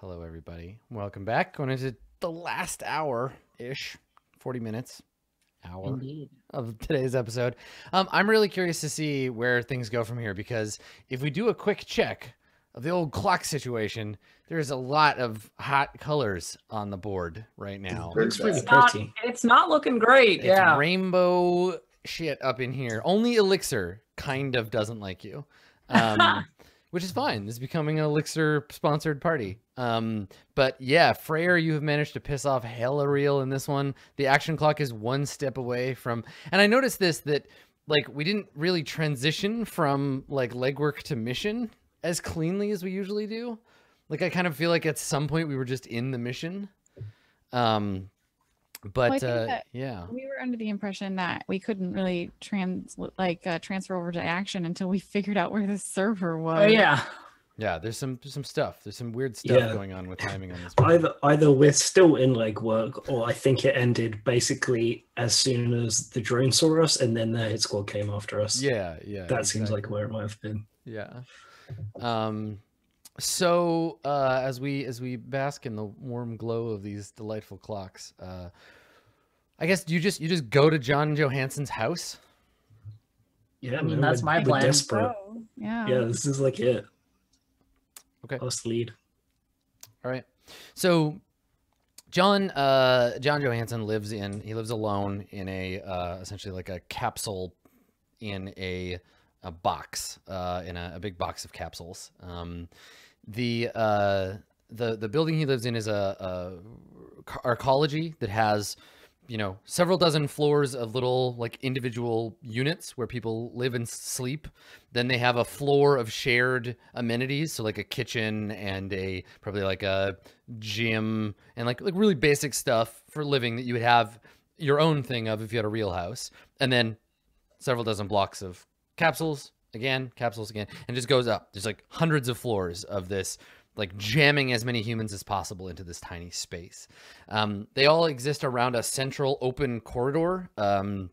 Hello, everybody. Welcome back. Going into the last hour ish, 40 minutes, hour Indeed. of today's episode. Um, I'm really curious to see where things go from here because if we do a quick check of the old clock situation, there's a lot of hot colors on the board right now. Very Looks pretty It's not, it's not looking great. It's yeah. rainbow shit up in here. Only Elixir kind of doesn't like you, um, which is fine. This is becoming an Elixir sponsored party. Um, but yeah, Freyr, you have managed to piss off hella real in this one. The action clock is one step away from, and I noticed this that like we didn't really transition from like legwork to mission as cleanly as we usually do. Like I kind of feel like at some point we were just in the mission. Um, but think uh, yeah. We were under the impression that we couldn't really trans like uh, transfer over to action until we figured out where the server was. Oh yeah. Yeah, there's some there's some stuff. There's some weird stuff Yeah. going on with timing on this. one. Either either we're still in legwork, or I think it ended basically as soon as the drone saw us, and then the hit squad came after us. Yeah, yeah. that seems like where it might have been. yeah. Um, so uh, as we as we bask in the warm glow of these delightful clocks, uh, I guess you just you just go to John Johansson's house. Yeah, I mean, man, that's we're- my we're plan. Desperate. Oh, yeah. Yeah, this is like it. Okay. Us lead. All right. So John uh John Johansson lives in he lives alone in a uh essentially like a capsule in a a box uh in a, a big box of capsules. Um the uh the the building he lives in is a, a arcology that has you know several dozen floors of little like individual units where people live and sleep. Then they have a floor of shared amenities so like a kitchen and a probably like a gym and like like really basic stuff for living that you would have your own thing of if you had a real house. And then several dozen blocks of capsules again capsules again and just goes up. There's like hundreds of floors of this like jamming as many humans as possible into this tiny space um, they all exist around a central open corridor um,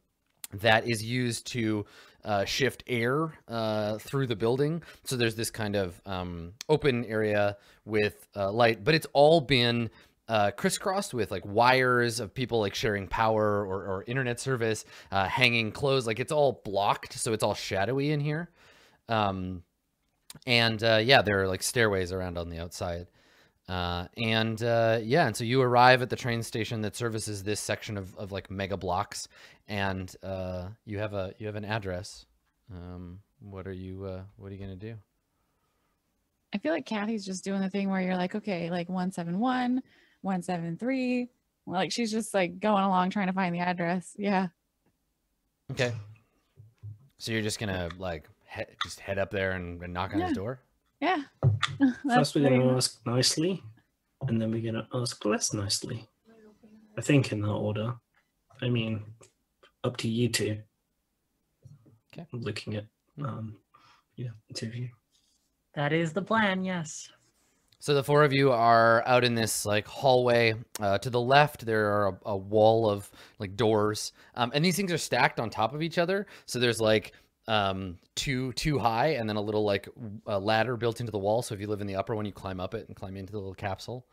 that is used to uh, shift air uh, through the building. So there's this kind of um, open area with uh, light, but it's all been uh, crisscrossed with like wires of people like sharing power or, or internet service, uh, hanging clothes. Like it's all blocked, so it's all shadowy in here. Um, and uh, yeah, there are like stairways around on the outside. Uh, and uh, yeah, and so you arrive at the train station that services this section of, of like mega blocks, and uh, you have a you have an address. Um, what are you uh, what are you gonna do? I feel like Kathy's just doing the thing where you're like, okay, like 171, 173. Like she's just like going along trying to find the address. Yeah. Okay. So you're just gonna like he- just head up there and, and knock on his door. Yeah. First, That's we're going to ask nicely, and then we're going to ask less nicely. I think in that order. I mean, up to you two. Okay. I'm looking at, um, yeah, two of you. That is the plan. Yes. So the four of you are out in this like hallway. Uh, to the left, there are a, a wall of like doors, um, and these things are stacked on top of each other. So there's like um, two two high, and then a little like a ladder built into the wall. So if you live in the upper one, you climb up it and climb into the little capsule.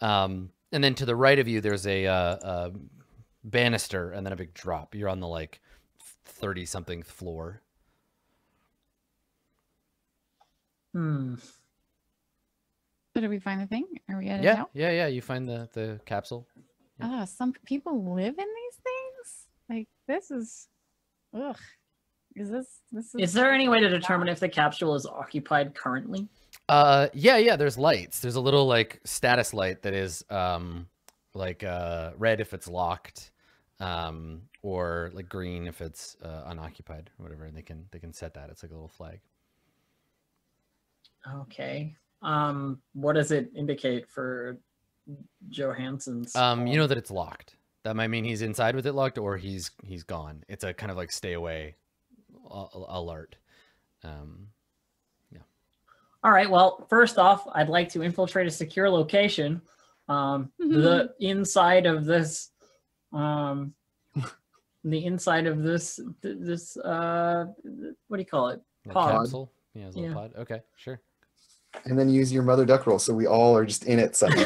Um, and then to the right of you, there's a, uh, a banister, and then a big drop. You're on the like thirty something floor. Hmm. So did we find the thing? Are we at it Yeah, now? yeah, yeah. You find the the capsule. Ah, some people live in these things. Like this is, ugh. Is this this is? Is there any way to determine if the capsule is occupied currently? Uh, yeah, yeah. There's lights. There's a little like status light that is um, like uh, red if it's locked, um, or like green if it's uh, unoccupied or whatever. And they can they can set that. It's like a little flag. Okay. Um. What does it indicate for Johansson's? Um, you know that it's locked. That might mean he's inside with it locked, or he's he's gone. It's a kind of like stay away a- a- alert. Um, All right. Well, first off, I'd like to infiltrate a secure location. Um, the inside of this, um, the inside of this, th- this, uh, what do you call it? a Pod. capsule. Yeah, it's a Yeah. pod. Okay, sure. and then use your mother duck roll so we all are just in it suddenly.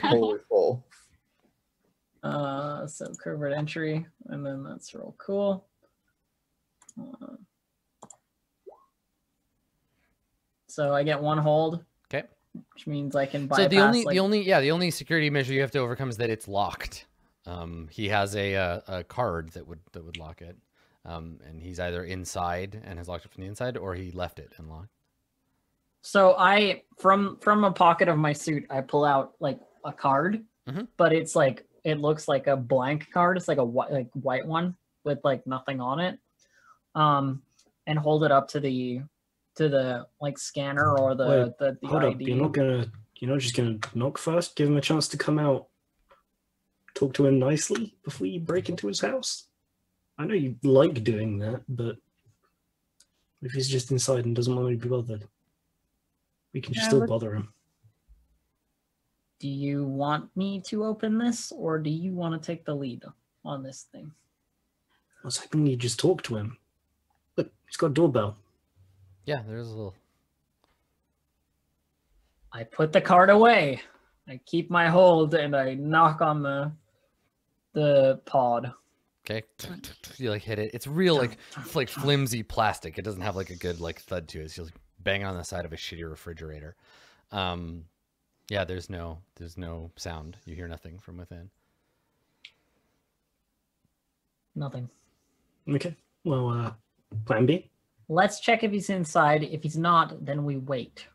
totally full. uh, so covert entry, and then that's real cool. So I get one hold. 'Kay. Which means I can bypass. So the only like, the only yeah the only security measure you have to overcome is that it's locked. Um, he has a, uh a card that would that would lock it, um, and he's either inside and has locked it from the inside, or he left it unlocked. So I from from a pocket of my suit, I pull out like a card, Mhm. but it's like it looks like a blank card. It's like a white like white one with like nothing on it. Um, and hold it up to the to the like scanner or the Wait, the, the Hold up, you're not gonna you're not just gonna knock first? Give him a chance to come out. Talk to him nicely before you break into his house. I know you like doing that, but if he's just inside and doesn't want to be bothered, we can Yeah, still but- bother him. Do you want me to open this, or do you want to take the lead on this thing? I was hoping you'd just talk to him. He's got a doorbell. Yeah, there's a little. I put the card away. I keep my hold and I knock on the the pod. Okay, you like hit it. It's real like it's like flimsy plastic. It doesn't have like a good like thud to it. It's just like banging on the side of a shitty refrigerator. Um, yeah, there's no there's no sound. You hear nothing from within. Nothing. Okay. Well, uh, plan B. Let's check if he's inside. If he's not, then we wait.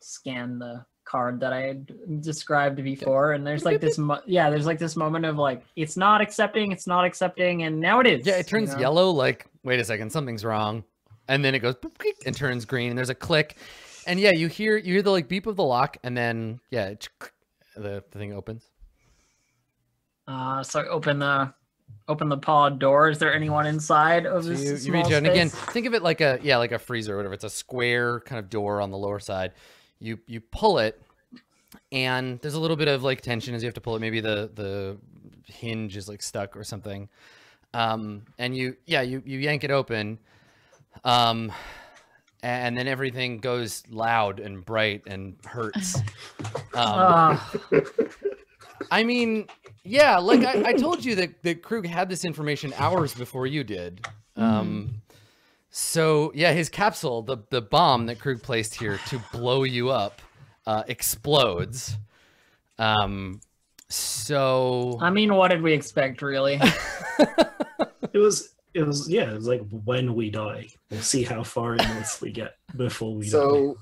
Scan the card that I had described before, and there's like this, mo- yeah, there's like this moment of like, it's not accepting, it's not accepting, and now it is. Yeah, it you turns know? yellow. Like, wait a second, something's wrong, and then it goes and turns green. And there's a click, and yeah, you hear you hear the like beep of the lock, and then yeah, it, the, the thing opens. Uh, so I open the open the pod door. Is there anyone inside of So this you, you small reach out and again. Think of it like a yeah, like a freezer or whatever. It's a square kind of door on the lower side. You you pull it, and there's a little bit of like tension as you have to pull it. Maybe the the hinge is like stuck or something. Um, and you yeah you you yank it open. Um, and then everything goes loud and bright and hurts. Um, Ah, I mean, yeah, like I, I told you that, that Krug had this information hours before you did. Um, so yeah, his capsule, the the bomb that Krug placed here to blow you up, uh, explodes. Um, so I mean, what did we expect, really? It was. It was. Yeah. It was like when we die, we'll see how far in this we get before we die. So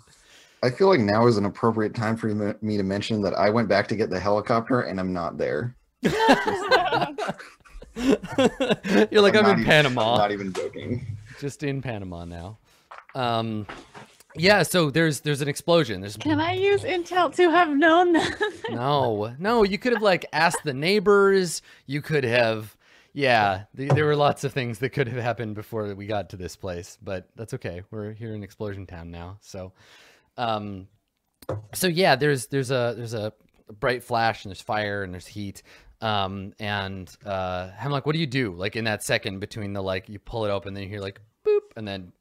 I feel like now is an appropriate time for me- me to mention that I went back to get the helicopter and I'm not there. you're like I'm, not in even- Panama. I'm not even joking. just in Panama now. Um, yeah, so there's there's an explosion. There's Can I use intel to have known that? no, no. You could have like asked the neighbors. You could have, yeah. th- there were lots of things that could have happened before we got to this place, but that's okay. We're here in Explosion Town now, so, um, so yeah. There's there's a there's a bright flash and there's fire and there's heat. Um, and uh, I'm like, what do you do? Like in that second between the like, you pull it open, then you hear like boop, and then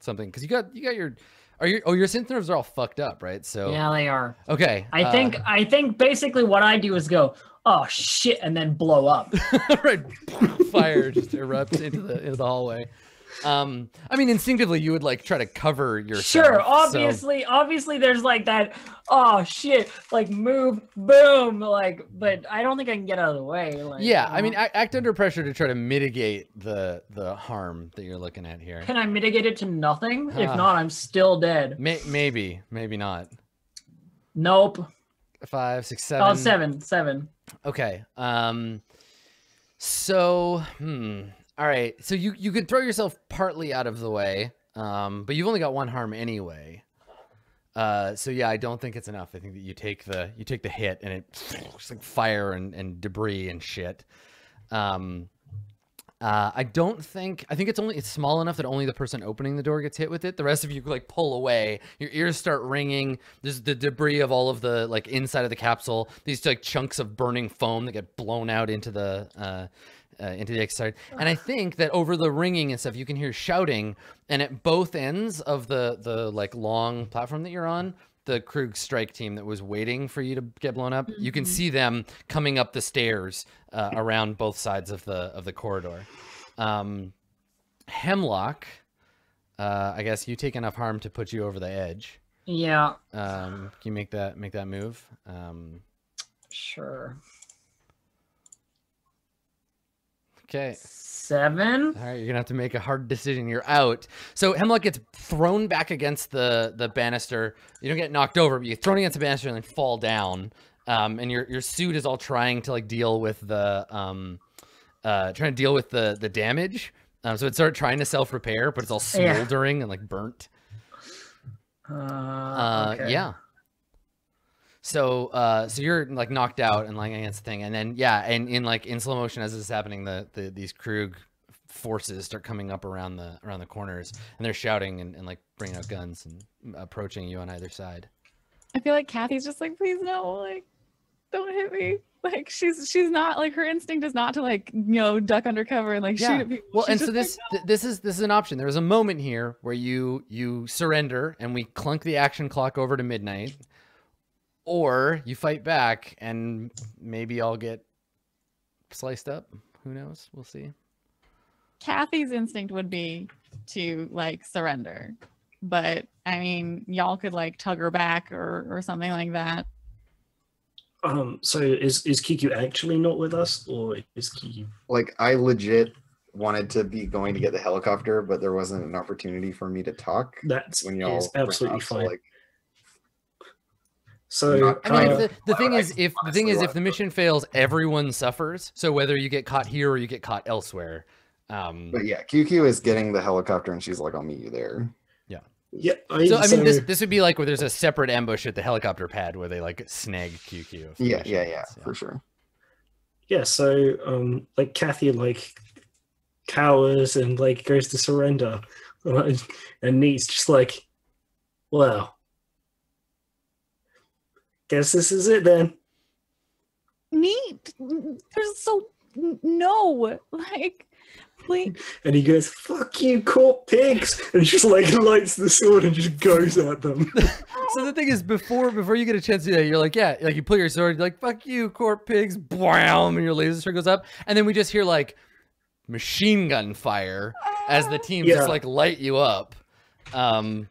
something because you got you got your are your oh your synth nerves are all fucked up, right? So yeah, they are. okay, I uh, think I think basically what I do is go, oh shit, and then blow up. right, fire just erupts into the into the hallway. Um, I mean, instinctively, you would like try to cover yourself. Sure, so- obviously, obviously, there's like that. Oh shit! Like move, boom! Like, but I don't think I can get out of the way. Like, yeah, I mean, act, act under pressure to try to mitigate the the harm that you're looking at here. can I mitigate it to nothing? If Ah. not, I'm still dead. May, maybe, maybe not. Nope. Five, six, seven. Oh, seven, seven. Okay. Um so hmm. All right. So you you can throw yourself partly out of the way. Um but you've only got one harm anyway. Uh so yeah, I don't think it's enough. I think that you take the you take the hit and it it's like fire and, and debris and shit. Um uh, I don't think. I think it's only it's small enough that only the person opening the door gets hit with it. The rest of you like pull away. Your ears start ringing. There's the debris of all of the like inside of the capsule. These like chunks of burning foam that get blown out into the uh, uh, into the exit. And I think that over the ringing and stuff, you can hear shouting, and at both ends of the the like long platform that you're on, the Krug strike team that was waiting for you to get blown up, you can Mhm. see them coming up the stairs uh, around both sides of the of the corridor. Um, Hemlock, uh, I guess you take enough harm to put you over the edge. Yeah, Um, can you make that make that move? Um, sure. Okay. Seven. All right, you're gonna have to make a hard decision. You're out. So Hemlock gets thrown back against the the banister. You don't get knocked over, but you're thrown against the banister and then fall down. Um, and your your suit is all trying to like deal with the um, uh, trying to deal with the the damage. Um, so it's sort of trying to self repair, but it's all Yeah. smoldering and like burnt. Uh, Uh, okay. yeah. So, uh, so you're like knocked out and lying against the thing, and then yeah, and in like in slow motion as this is happening, the, the these Krug forces start coming up around the around the corners, and they're shouting and, and like bringing out guns and approaching you on either side. I feel like Kathy's just like, please no, like, don't hit me. Like she's she's not like her instinct is not to like you know duck under cover and like Yeah. shoot at people. Well, She's and so this like, th- this is this is an option. There's a moment here where you you surrender and we clunk the action clock over to midnight, or you fight back and maybe I'll get sliced up. Who knows? We'll see. Kathy's instinct would be to like surrender. But I mean, y'all could like tug her back or or something like that. Um, so is is Kiku actually not with us, or is Kiku? Like I legit wanted to be going to get the helicopter, but there wasn't an opportunity for me to talk That's when y'all is absolutely off, so, fine. like So I mean, the, the thing is, if the thing is, if the mission fails, everyone suffers. So whether you get caught here or you get caught elsewhere, um, but yeah, QQ is getting the helicopter, and she's like, "I'll meet you there." yeah, I, so I mean, this so- this would be like where there's a separate ambush at the helicopter pad where they like snag QQ. if the Yeah, yeah, yeah, for sure. yeah, so um, like Kathy like cowers and like goes to surrender, and Neat's just like, well, guess this is it then. Neat. There's so no like please And he goes, "Fuck you, caught pigs!" And he just like lights the sword and just goes at them. So the thing is, before before you get a chance to do that, you're like, yeah, like you pull your sword, you're like, fuck you, court pigs, bwam, and your laser sword goes up, and then we just hear like machine gun fire as the team Yeah. just like light you up. Um,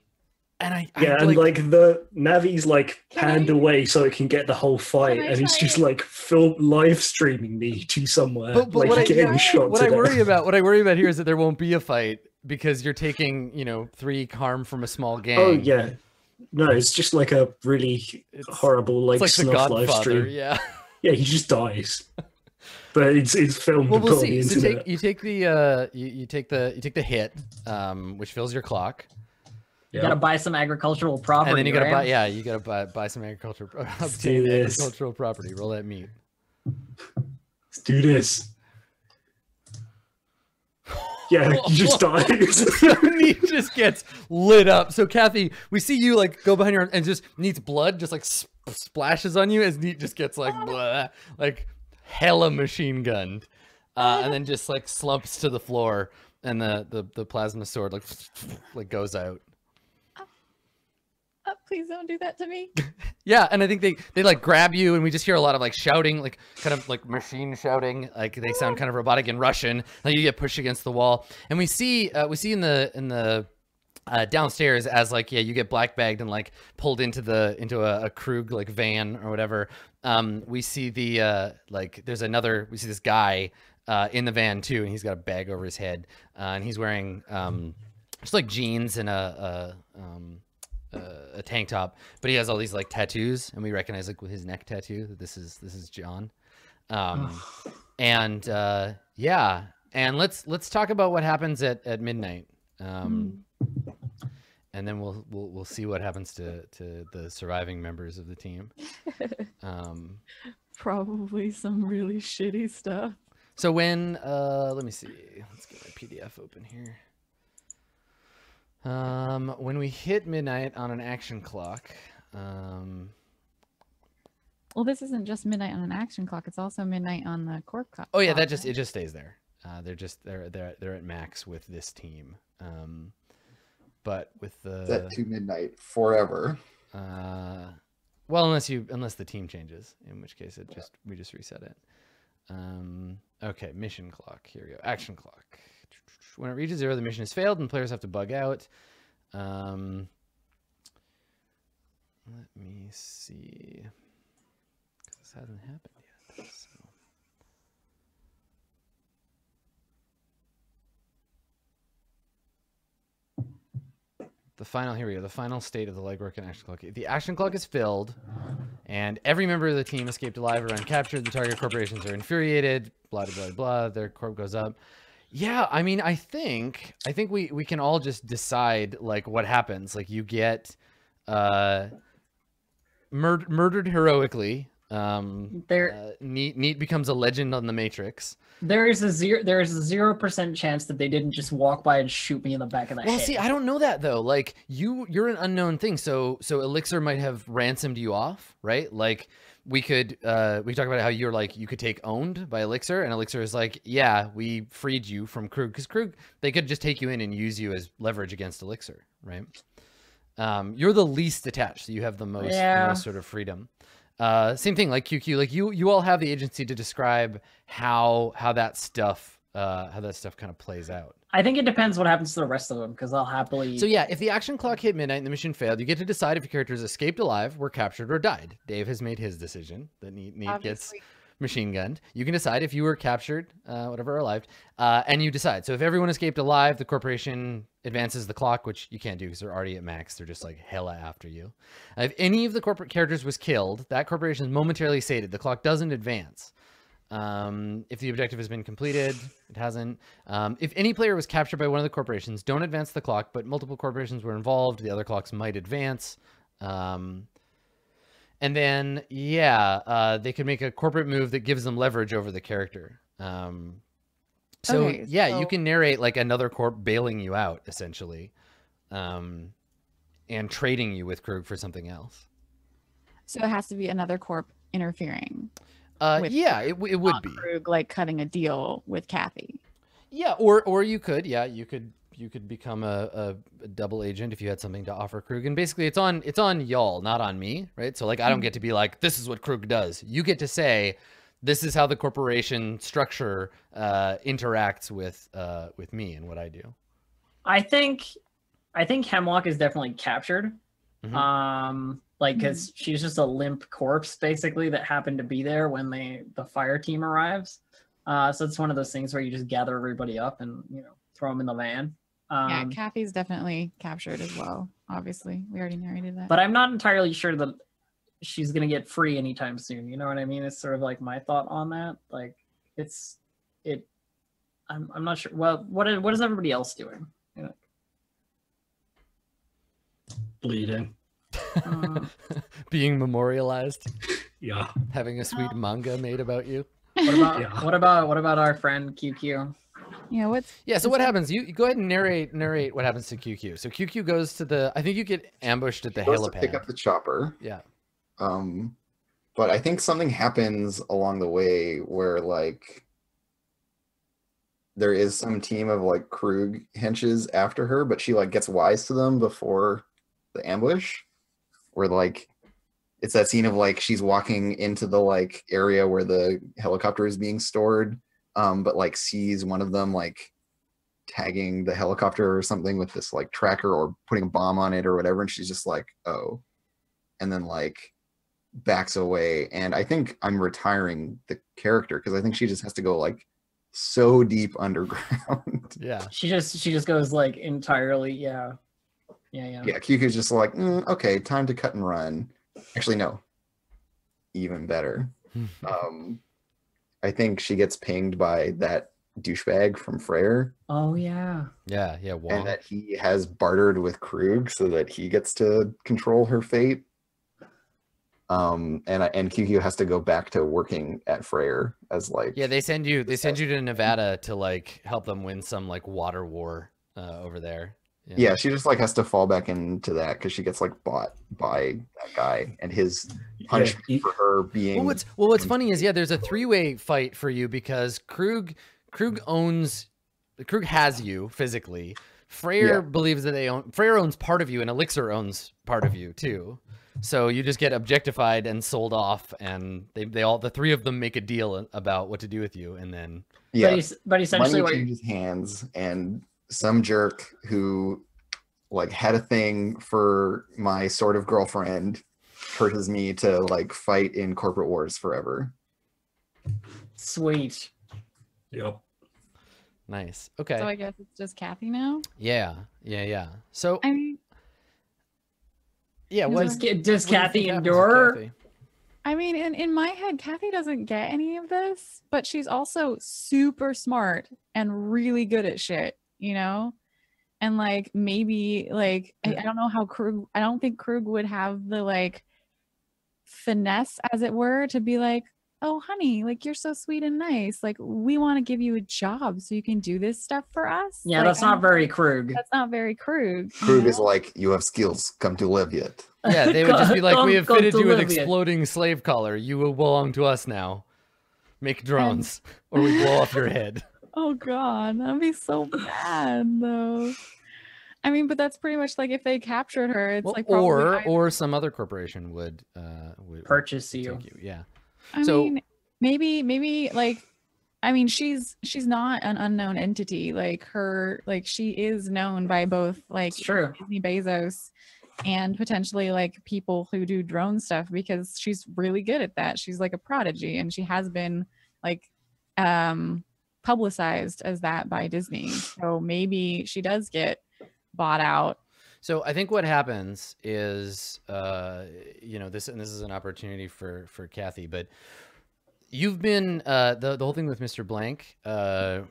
and I, I yeah, and like, the Navi's like panned I- away so it can get the whole fight, and he's just like film live streaming me to somewhere, but, but like what, I, getting yeah, shot. what I worry about, what I worry about here is that there won't be a fight because you're taking, you know, three harm from a small gang. Oh yeah, no, it's just like a really It's- horrible like, like snuff live stream. yeah. Yeah, he just dies. but it's it's filmed Well, we'll see. the So internet. take you take the uh you, you take the you take the hit, um, which fills your clock, You Yeah. gotta buy some agricultural property. and then you gotta right? buy yeah you gotta buy buy some agricultural Let's do obtain this. agricultural property. Roll that meat. Let's do this. Yeah, he just dies. meat just gets lit up. So Kathy, we see you like go behind your and just Neat's blood just like sp- splashes on you as Neat just gets like blah, like hella machine gunned, uh, and then just like slumps to the floor, and the the, the plasma sword like like goes out. Please don't do that to me. Yeah, and I think they they like grab you, and we just hear a lot of like shouting, like kind of like machine shouting, like they sound kind of robotic in Russian. Like you get pushed against the wall, and we see uh, we see in the in the uh, downstairs as like yeah you get black bagged and like pulled into the into a, a Krug like van or whatever. Um, we see the uh, like there's another we see this guy uh, in the van too, and he's got a bag over his head, uh, and he's wearing um, just like jeans and a. a um, a tank top, but he has all these like tattoos, and we recognize like with his neck tattoo that this is this is John. Um, and uh, yeah, and let's let's talk about what happens at at midnight. Um, and then we'll we'll we'll see what happens to to the surviving members of the team. Um, Probably some really shitty stuff. so when uh, let me see, let's get my PDF open here. Um, when we hit midnight on an action clock, um, Well, this isn't just midnight on an action clock. It's also midnight on the corp clock. Oh yeah, that just it just stays there. Uh, they're just they're they're they're at max with this team. Um, but with the Set to midnight forever. Uh, well, unless you unless the team changes, in which case it just we just reset it. Um, okay, mission clock. Here we go. Action clock. When it reaches zero, the mission has failed and players have to bug out. Um, let me see. 'Cause this hasn't happened yet. So. The final, here we go. The final state of the legwork and action clock. The action clock is filled, and every member of the team escaped alive or uncaptured. The target corporations are infuriated. Blah blah blah. blah. Their corp goes up. Yeah, I mean, I think I think we we can all just decide like what happens. Like you get uh mur- murdered heroically. Um, There, uh, neat neat becomes a legend on the Matrix. there is a zero. There is a zero percent chance that they didn't just walk by and shoot me in the back of the Well, head. Well, see, I don't know that though. Like you, you're an unknown thing. So, so Elixir might have ransomed you off, right? Like we could, uh, we talk about how you're like you could take owned by Elixir, and Elixir is like, yeah, we freed you from Krug because Krug they could just take you in and use you as leverage against Elixir, right? Um, you're the least attached, so you have the most, the most sort of freedom. Uh, same thing like QQ. Like you, you all have the agency to describe how how that stuff, uh, how that stuff kind of plays out. I think it depends what happens to the rest of them because I'll happily. So yeah, if the action clock hit midnight and the mission failed, you get to decide if your characters escaped alive, were captured, or died. Dave has made his decision that Neat, Neat gets Obviously. Machine gunned. You can decide if you were captured, uh, whatever, alive, uh, and you decide. So if everyone escaped alive, the corporation advances the clock, which you can't do because they're already at max. They're just like hella after you. Uh, if any of the corporate characters was killed, that corporation is momentarily sated. The clock doesn't advance. Um, if the objective has been completed, it hasn't. Um, if any player was captured by one of the corporations, don't advance the clock, but multiple corporations were involved, the other clocks might advance. Um, and then, yeah, uh, they could make a corporate move that gives them leverage over the character. Um, so, Okay, yeah, you can narrate like another corp bailing you out, essentially, um, and trading you with Krug for something else. So it has to be another corp interfering. Uh, yeah, it, it would be. Krug, like cutting a deal with Kathy. Yeah, or or you could, yeah, you could you could become a, a, a double agent if you had something to offer Krug. And basically it's on it's on y'all, not on me, right? So like I don't get to be like, this is what Krug does. You get to say, this is how the corporation structure uh, interacts with uh, with me and what I do. I think, I think Hemlock is definitely captured. Mhm. Um, like because she's just a limp corpse basically that happened to be there when they the fire team arrives. Uh, so it's one of those things where you just gather everybody up and you know throw them in the van. Um, yeah, Kathy's definitely captured as well. Obviously, we already narrated that. but I'm not entirely sure that she's gonna get free anytime soon. You know what I mean? It's sort of like my thought on that. Like it's it. I'm I'm not sure. Well, what is what is everybody else doing? Bleeding. Uh, Being memorialized, Yeah. having a sweet manga made about you. what about Yeah. what about what about our friend QQ? Yeah, what's Yeah. So what that- happens? You, you go ahead and narrate narrate what happens to QQ. So QQ goes to the. I think you get ambushed at the Goes to helipad. pick up the chopper. yeah. Um, but I think something happens along the way where like there is some team of like Krug henches after her, but she like gets wise to them before the ambush. Where like it's that scene of like she's walking into the like area where the helicopter is being stored, um, but like sees one of them like tagging the helicopter or something with this like tracker or putting a bomb on it or whatever, and she's just like, oh, and then like backs away and i think i'm retiring the character because i think she just has to go like so deep underground Yeah. She just she just goes like entirely yeah. Yeah, yeah. yeah QQ's just like "Mm, okay time to cut and run actually no even better um i think she gets pinged by that douchebag from freyr Oh yeah. yeah. Yeah. Wong. and that he has bartered with krug so that he gets to control her fate um and I- and QQ has to go back to working at Freyr as like Yeah, they send you they send you to Nevada to like help them win some like water war uh, over there. Yeah, she just like has to fall back into that because she gets like bought by that guy and his punishment you- for her being. Well, what's well, what's funny is yeah, there's a three-way fight for you because Krug, Krug owns, the Krug has you physically. Freyr Yeah. believes that they own. Freyr owns part of you, and Elixir owns part of you too. So you just get objectified and sold off, and they they all the three of them make a deal about what to do with you, and then yeah, But, es- but essentially, money what changes hands, and some jerk who like had a thing for my sort of girlfriend pushes me to like fight in corporate wars forever. sweet. Yep. nice. Okay. So I guess it's just Kathy now. yeah, yeah, yeah. So I mean, yeah, Does what Does, Ca- does what do you Kathy think endure? Kathy? I mean, in, in my head, Kathy doesn't get any of this, but she's also super smart and really good at shit, you know? And like maybe like I, I don't know how Krug I don't think Krug would have the like finesse as it were to be like, oh honey, like you're so sweet and nice. Like we want to give you a job so you can do this stuff for us. Yeah, Like, that's not very Krug. that's not very Krug. you Krug is like, you have skills, come to live yet. Yeah, they would just be like, Come- "We have fitted you with Libya." exploding slave collar. You will belong to us now. Make drones, or we blow off your head." Oh god, that'd be so bad though. I mean, but that's pretty much like if they captured her, it's Well, like probably or either- or some other corporation would uh would, would Purchase you. you. Yeah. I so- mean, maybe maybe like I mean, she's she's not an unknown entity. Like her like she is known by both like It's true. Disney Bezos and potentially like people who do drone stuff because she's really good at that. She's like a prodigy and she has been like um publicized as that by Disney. So maybe she does get bought out. So I think what happens is, uh, you know, this and this is an opportunity for for Kathy, but you've been uh, the the whole thing with Mr. Blank. Uh,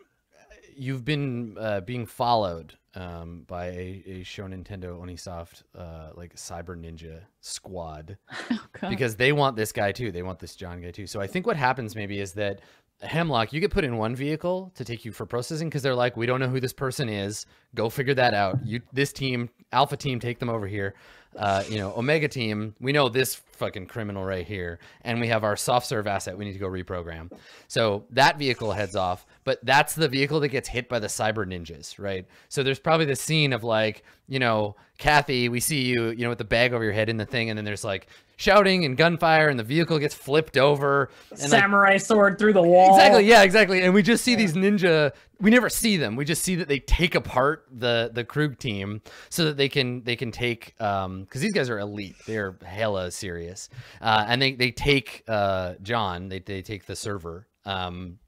you've been uh, being followed um, by a, a Show Nintendo Onisoft uh, like cyber ninja squad Oh, because they want this guy too. They want this John guy too. So I think what happens maybe is that Hemlock, you get put in one vehicle to take you for processing because they're like, we don't know who this person is. Go figure that out. You, this team, Alpha team, take them over here. Uh, you know, Omega team, we know this fucking criminal right here, and we have our soft serve asset. We need to go reprogram. So that vehicle heads off, but that's the vehicle that gets hit by the cyber ninjas, right? So there's probably the scene of like, you know, Kathy, we see you, you know, with the bag over your head in the thing, and then there's like shouting and gunfire, and the vehicle gets flipped over, and like Samurai sword through the wall. Exactly. Yeah. Exactly. And we just see these ninja. We never see them. We just see that they take apart the the Krug team so that they can they can take um because these guys are elite. They're hella serious. Uh, and they they take uh John. They they take the server. Um,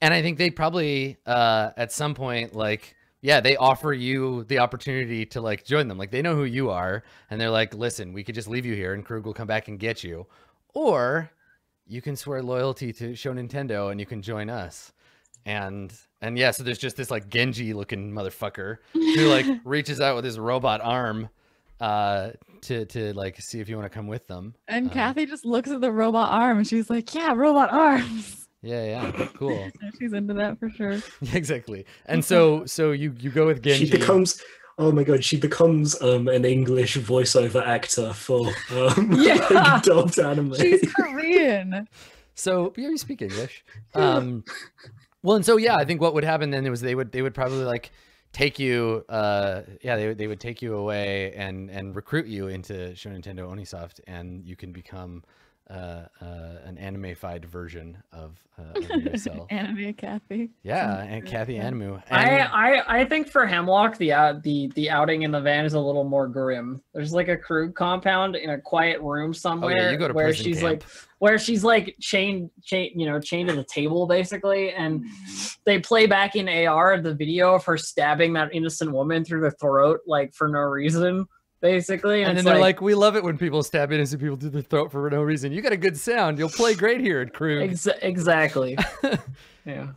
and I think they probably uh at some point like. Yeah, they offer you the opportunity to like join them. Like they know who you are, and they're like, "Listen, we could just leave you here, and Krug will come back and get you." Or you can swear loyalty to show Nintendo and you can join us. And and yeah, so there's just this like Genji looking motherfucker who like reaches out with his robot arm uh to to like see if you want to come with them. And Uh, Kathy just looks at the robot arm and she's like, Yeah, robot arms. Yeah, yeah, cool. she's into that for sure. Exactly. And so so you you go with Genji. She becomes oh my god, she becomes um an English voiceover actor for um Yeah. dubbed anime. She's Korean. So yeah, you speak English. Um, well, and so yeah, I think what would happen then was they would they would probably like take you. Uh, yeah, they they would take you away and and recruit you into Show Nintendo Onisoft, and you can become uh, uh, an anime-fied version of, uh, of yourself. Anime Kathy. yeah, Sounds and Kathy yeah. Anmu. I, I I think for Hemlock the out the the outing in the van is a little more grim. There's like a Krug compound in a quiet room somewhere oh somewhere yeah, you go to where she's camp. like where she's like chained chain you know chained to the table basically and they play back in AR the video of her stabbing that innocent woman through the throat like for no reason basically and then they're like, "We love it when people stab innocent people through the throat for no reason. You got a good sound. You'll play great here at Krug." Ex- exactly yeah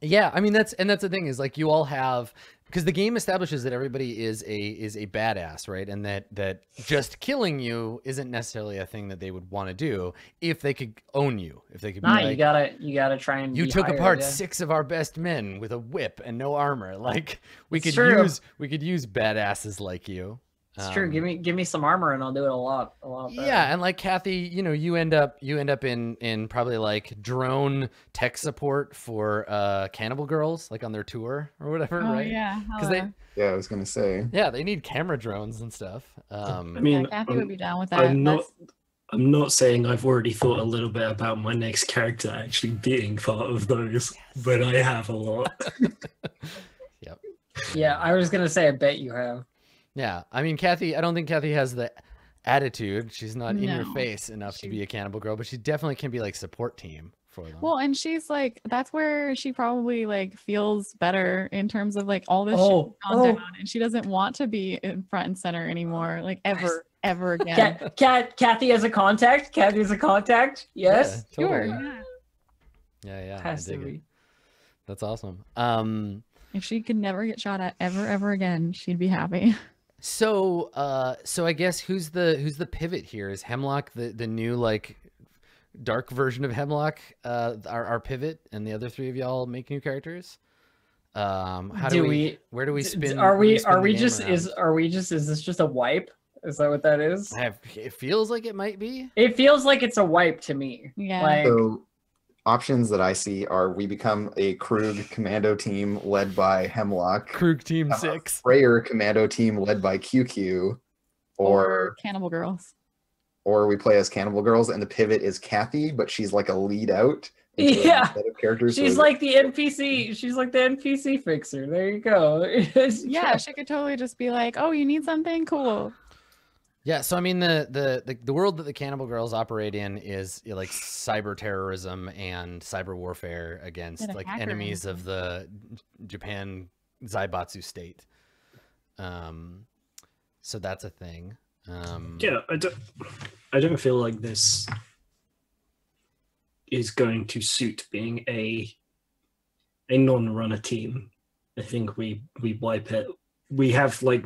Yeah, I mean that's and that's the thing is like you all have because the game establishes that everybody is a is a badass, right? And that that just killing you isn't necessarily a thing that they would want to do if they could own you, if they could be Nah, like, you gotta you gotta try and you took higher, apart yeah. six of our best men with a whip and no armor. Like we It's could true. use we could use badasses like you. It's true. Um, Give me give me some armor and I'll do it a lot a lot better. yeah, and like Kathy, you know, you end up you end up in in probably like drone tech support for uh Cannibal Girls, like on their tour or whatever, Oh right? yeah. Because they. Yeah, I was gonna say. yeah they need camera drones and stuff. Um, I mean, yeah, Kathy I'm- would be down with that. I'm not. That's- I'm not saying I've already thought a little bit about my next character actually being part of those, but I have a lot. yep. Yeah, I was gonna say I bet you have. Yeah, I mean, Kathy. I don't think Kathy has the attitude. She's not in your face enough to be a cannibal girl, but she definitely can be like support team for them. Well, and she's like, that's where she probably like feels better in terms of like all this Oh, has gone oh. down, and she doesn't want to be in front and center anymore, like ever, ever again. Cat, Cat, Kathy has a contact. Kathy has a contact. Yes. Yeah, Sure. yeah. Yeah, yeah. Has to be. That's awesome. Um, If she could never get shot at ever, ever again, she'd be happy. So, uh, so I guess who's the who's the pivot here? Is Hemlock the the new like dark version of Hemlock? Uh, our our pivot, and the other three of y'all make new characters. Um, how do, Do we, we- Where do we spin? Are where we spin are we just around? is are we just is this just a wipe? Is that what that is? I have, it feels like it might be. It feels like it's a wipe to me. Yeah. Like So options that I see are we become a Krug commando team led by Hemlock, Krug Team Uh, Six. Freyr commando team led by QQ, or Cannibal Girls. or we play as Cannibal Girls and the pivot is Kathy, but she's like a lead out. Yeah. of characters. she's is- like the NPC. She's like the NPC fixer. There you go. Yeah, she could totally just be like, "Oh, you need something cool." Yeah, so I mean the, the the the world that the Cannibal Girls operate in is you know, like cyber terrorism and cyber warfare against like hacker enemies of the Japan Zaibatsu state. Um, so that's a thing. Um, Yeah, I don't. I don't feel like this is going to suit being a a non-runner team. I think we we wipe it. We have like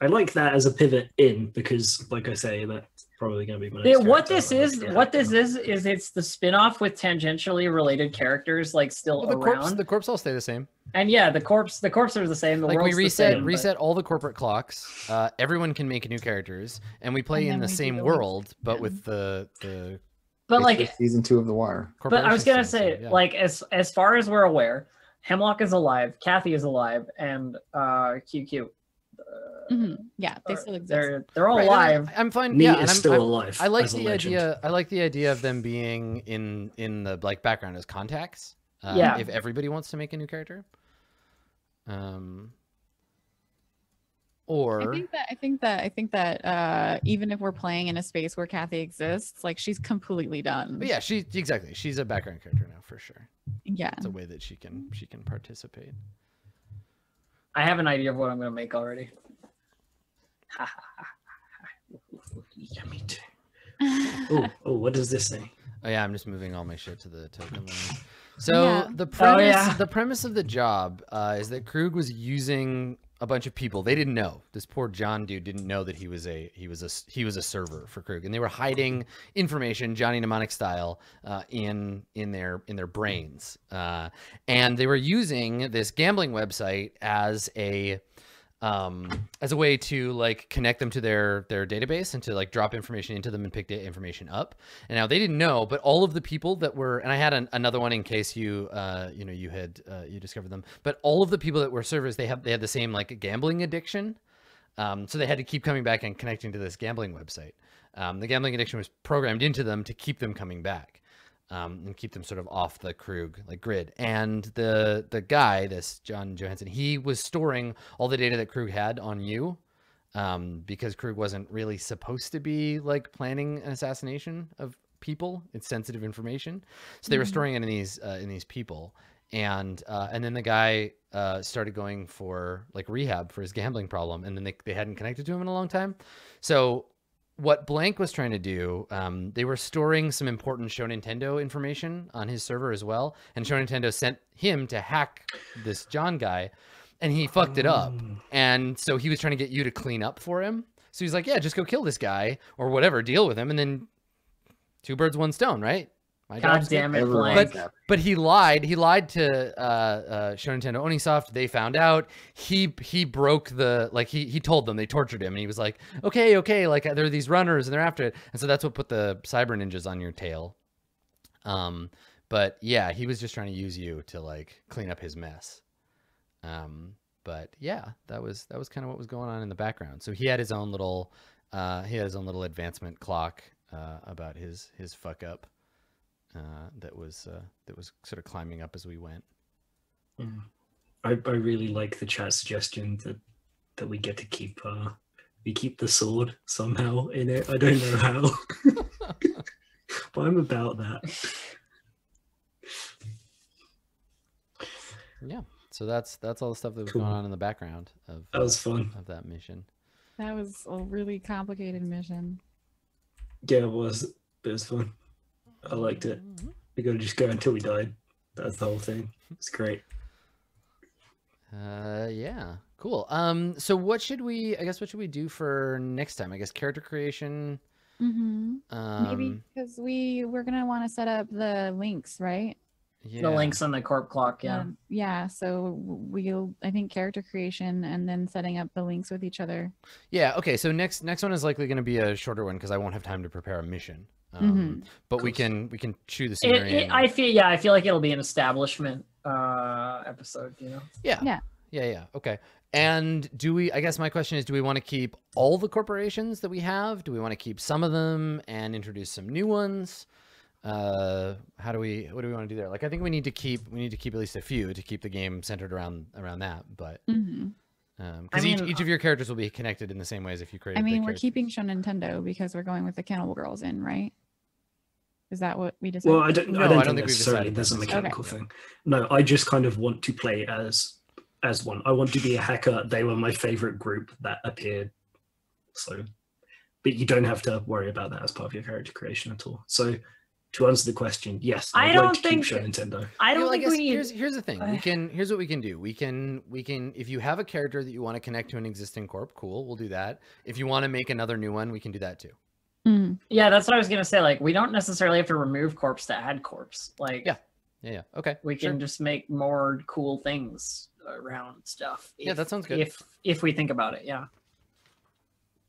I like that as a pivot in because, like I say, that's probably going to be my. Yeah, next what this like is, the what this character. is, is it's the spin-off with tangentially related characters like still well, the corpse the corpse all stay the same. And yeah, the corpse, the corpse are the same. The like we world's the reset but- reset all the corporate clocks. Uh, everyone can make new characters, and we play And in the same the webs world, but again. with the the. But basically like, season two of The Wire. but I was gonna say, same, yeah. like, as as far as we're aware, Hemlock is alive, Kathy is alive, and uh QQ. Uh, Mhm. Yeah, they are- still exist. They're they're all Right, and I- alive. I'm fine. Neat yeah, is I'm, still I'm- alive. I like as the legend. idea. I like the idea of them being in in the like background as contacts. Uh, Yeah. If everybody wants to make a new character. Um. I think that I think that I think that uh, even if we're playing in a space where Kathy exists, like she's completely done. but yeah, she exactly. She's a background character now for sure. Yeah. It's a way that she can she can participate. I have an idea of what I'm gonna make already. Yeah, me too. Oh, oh, what does this say? Oh yeah, I'm just moving all my shit to the token line. So Yeah. the premise, yeah. the premise of the job uh, is that Krug was using a bunch of people. They didn't know. This poor John dude didn't know that he was a he was a he was a server for Krug, and they were hiding information, Johnny Mnemonic style, uh, in in their in their brains, uh, and they were using this gambling website as a um as a way to like connect them to their their database and to like drop information into them and pick the information up. And now they didn't know but all of the people that were and i had an, another one in case you uh you know you had uh, you discovered them but all of the people that were servers they have they had the same like gambling addiction. Um so they had to keep coming back and connecting to this gambling website. Um, the gambling addiction was programmed into them to keep them coming back um, and keep them sort of off the Krug like grid. And the the guy, this John Johansson, he was storing all the data that Krug had on you, um, because Krug wasn't really supposed to be like planning an assassination of people. It's sensitive information, so they were Mhm. storing it in these uh, in these people. And uh, and then the guy uh, started going for like rehab for his gambling problem, and then they, they hadn't connected to him in a long time. So what Blank was trying to do, um, they were storing some important Show Nintendo information on his server as well, and Show Nintendo sent him to hack this John guy, and he fucked it up. Mm. And so he was trying to get you to clean up for him. So he's like, yeah, just go kill this guy or whatever, deal with him, and then two birds, one stone, right? My God job's damn it, Everyone's Blank. happy. But he lied. He lied to uh, uh, Show Nintendo Onisoft. They found out. He he broke the like he he told them they tortured him, and he was like, okay, okay, like there are these runners and they're after it, and so that's what put the cyber ninjas on your tail. Um, but yeah, he was just trying to use you to like clean up his mess. Um, but yeah, that was that was kind of what was going on in the background. So he had his own little uh, he had his own little advancement clock uh, about his his fuck up uh, that was uh, that was sort of climbing up as we went. Mm. I, I really like the chat suggestion that that we get to keep uh we keep the sword somehow in it. I don't know how. but I'm about that. Yeah. So that's that's all the stuff that was Cool. going on in the background of That was uh, fun. of that mission. That was a really complicated mission. Yeah, it was. It was fun. I liked it. We gotta just go until we died. That's the whole thing. It's great. Uh, yeah, cool. Um, so what should we? I guess what should we do for next time? I guess character creation. Mm-hmm. Um, Maybe because we we're gonna want to set up the links, right? yeah. The links on the corp clock, yeah. Um, yeah. So we'll I think character creation and then setting up the links with each other. Yeah. Okay. So next next one is likely going to be a shorter one because I won't have time to prepare a mission. Um, But we can we can chew the It, scenery. it, and- I feel yeah, I feel like it'll be an establishment uh episode, you know. Yeah. Yeah. Yeah, yeah. Okay. And do we I guess my question is do we want to keep all the corporations that we have? Do we want to keep some of them and introduce some new ones? Uh how do we what do we want to do there? Like I think we need to keep we need to keep at least a few to keep the game centered around around that, but Mm-hmm. um I cuz each, mean, each of your characters will be connected in the same way as if you create. I the mean, we're character- keeping Show Nintendo because we're going with the Cannibal Girls in, right? Is that what we decided? Well, I don't. No, I I don't, don't think think we've necessarily there's a that. mechanical thing. No, I just kind of want to play as as one. I want to be a hacker. They were my favorite group that appeared. So, but you don't have to worry about that as part of your character creation at all. So, to answer the question, yes, I I'd don't like to think- keep Show Nintendo. I don't well, think guess we need here's here's the thing. We can here's what we can do. We can we can if you have a character that you want to connect to an existing corp, cool, we'll do that. If you want to make another new one, we can do that too. Mhm. Yeah, that's what I was gonna say. Like, we don't necessarily have to remove corpse to add corpse. Like, Yeah. Yeah, yeah. Okay. we sure. can just make more cool things around stuff. Yeah, that sounds good. If if we think about it, yeah.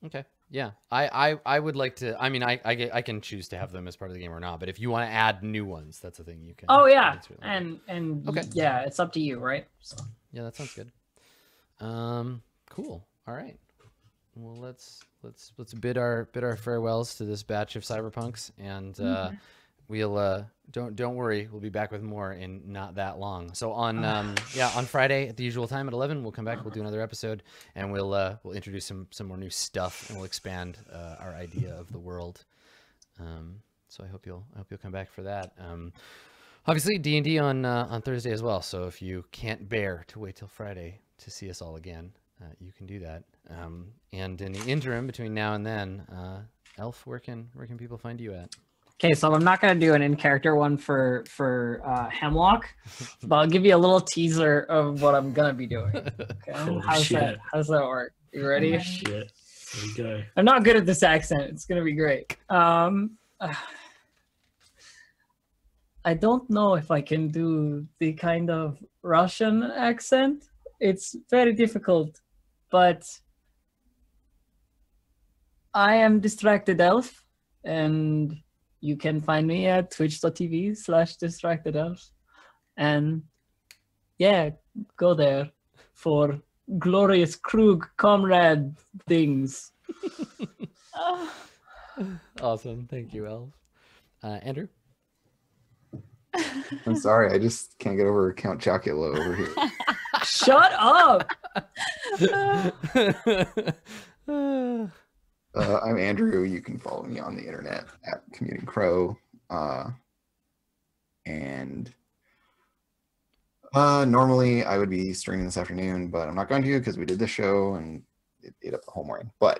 Okay. Yeah. I, I I would like to I mean I I, get- I can choose to have them as part of the game or not, but if you want to add new ones, that's a thing you can. Oh yeah, can certainly do. and and Okay. yeah, it's up to you, right? So, Yeah, that sounds good. Um cool. All right. Well, let's let's let's bid our bid our farewells to this batch of cyberpunks and uh Mhm. we'll uh don't don't worry we'll be back with more in not that long. So on um yeah on friday at the usual time at 11 we'll come back we'll do another episode and we'll uh we'll introduce some some more new stuff and we'll expand uh, our idea of the world. Um so i hope you'll i hope you'll come back for that. Um obviously d&d on uh, on thursday as well. So if you can't bear to wait till friday to see us all again uh, you can do that um and in the interim between now and then uh elf where can where can people find you at okay, so I'm not gonna do an in character one for for uh, Hemlock, but I'll give you a little teaser of what I'm gonna be doing. Okay, Oh, how's shit. that? How's that work? You ready? Shit. There we go. I'm not good at this accent. It's gonna be great. Um, I don't know if I can do the kind of Russian accent. It's very difficult, but I am distracted elf, and you can find me at twitch.tv slash distracted elf, and yeah, go there for glorious Krug comrade things. Awesome. Thank you, Elf. Uh, Andrew? I'm sorry, I just can't get over Count Chocula over here. Shut up! Uh, I'm Andrew. You can follow me on the internet at Commuting Crow. Uh, and uh, normally I would be streaming this afternoon, but I'm not going to because we did this show and it ate up the whole morning. But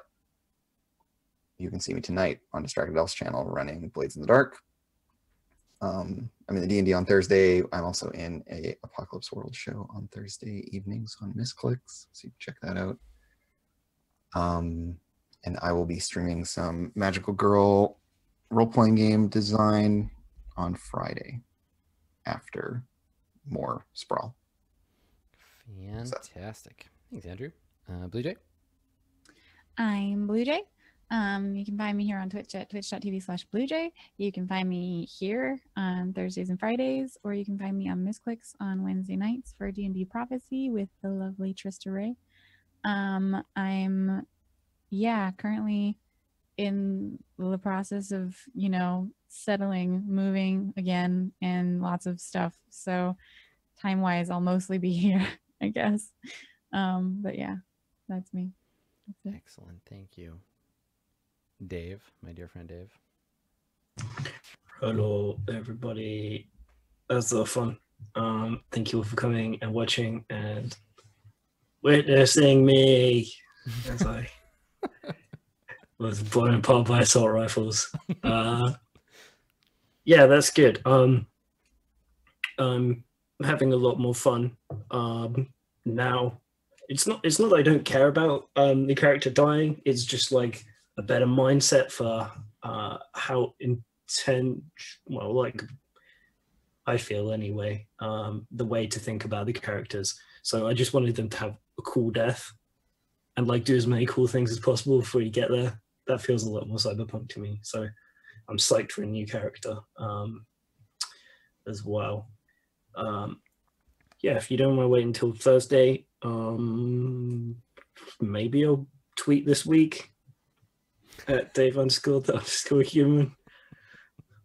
you can see me tonight on Distracted Elf's channel running Blades in the Dark. Um, I'm in the D and D on Thursday. I'm also in a Apocalypse World show on Thursday evenings on Misscliks, so you can check that out. Um, and I will be streaming some Magical Girl role playing game design on Friday after more Sprawl. Fantastic. Thanks, Andrew. Uh, Blue Jay. I'm Blue Jay. Um, you can find me here on Twitch at twitch.tv slash bluejay. You can find me here on Thursdays and Fridays, or you can find me on Misscliks on Wednesday nights for D&D Prophecy with the lovely Trista Ray. Um, I'm, yeah, currently in the process of, you know, settling, moving again, and lots of stuff. So time-wise, I'll mostly be here, I guess. Um, but yeah, that's me. That's. Excellent. Thank you. Dave, my dear friend Dave. Hello, everybody. That's a lot of fun. Um, thank you all for coming and watching and witnessing me as I was blown apart by assault rifles. Uh, yeah, that's good. Um, I'm having a lot more fun um, now. It's not. It's not that I don't care about um, the character dying. It's just like a better mindset for uh, how intent. Well, like I feel anyway. Um, the way to think about the characters. So I just wanted them to have a cool death, and like do as many cool things as possible before you get there. That feels a lot more cyberpunk to me. So I'm psyched for a new character um, as well. Um, yeah, if you don't want to wait until Thursday, um, maybe I'll tweet this week at Dave underscore the underscore human.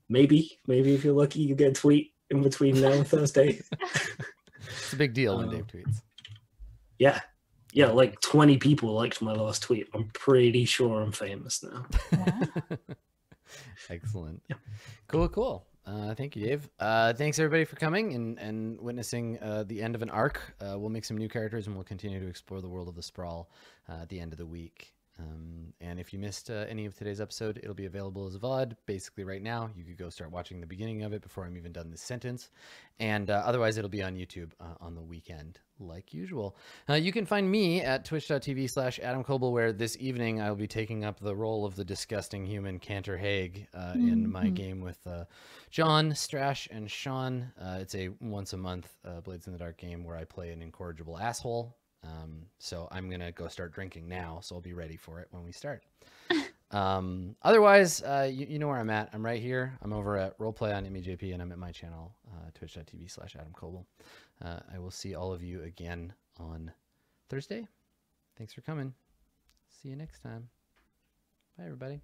Maybe, maybe if you're lucky, you get a tweet in between now and Thursday. It's a big deal when Dave tweets. yeah, yeah, like 20 people liked my last tweet. I'm pretty sure I'm famous now. Wow. Excellent. Yeah. Cool, cool. Uh, thank you, Dave. Uh, thanks everybody for coming and, and witnessing uh, the end of an arc. Uh, we'll make some new characters and we'll continue to explore the world of the sprawl uh, at the end of the week. Um, and if you missed uh, any of today's episode, it'll be available as a VOD basically right now. You could go start watching the beginning of it before I'm even done this sentence. And uh, otherwise, it'll be on YouTube uh, on the weekend, like usual. Uh, you can find me at twitch.tv slash Adam Koebel, where this evening I will be taking up the role of the disgusting human Cantor Haig uh, in my Mhm. game with uh, John, Strash, and Sean. Uh, it's a once a month uh, Blades in the Dark game where I play an incorrigible asshole. Um, so I'm going to go start drinking now, so I'll be ready for it when we start. um, otherwise, uh, you, you know where I'm at. I'm right here. I'm over at Roleplay on MEJP, and I'm at my channel, uh, twitch.tv slash Adam Koebel. Uh, I will see all of you again on Thursday. Thanks for coming. See you next time. Bye, everybody.